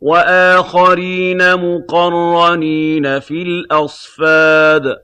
وَآخَرِينَ مُقَرَّنِينَ فِي الْأَصْفَادِ.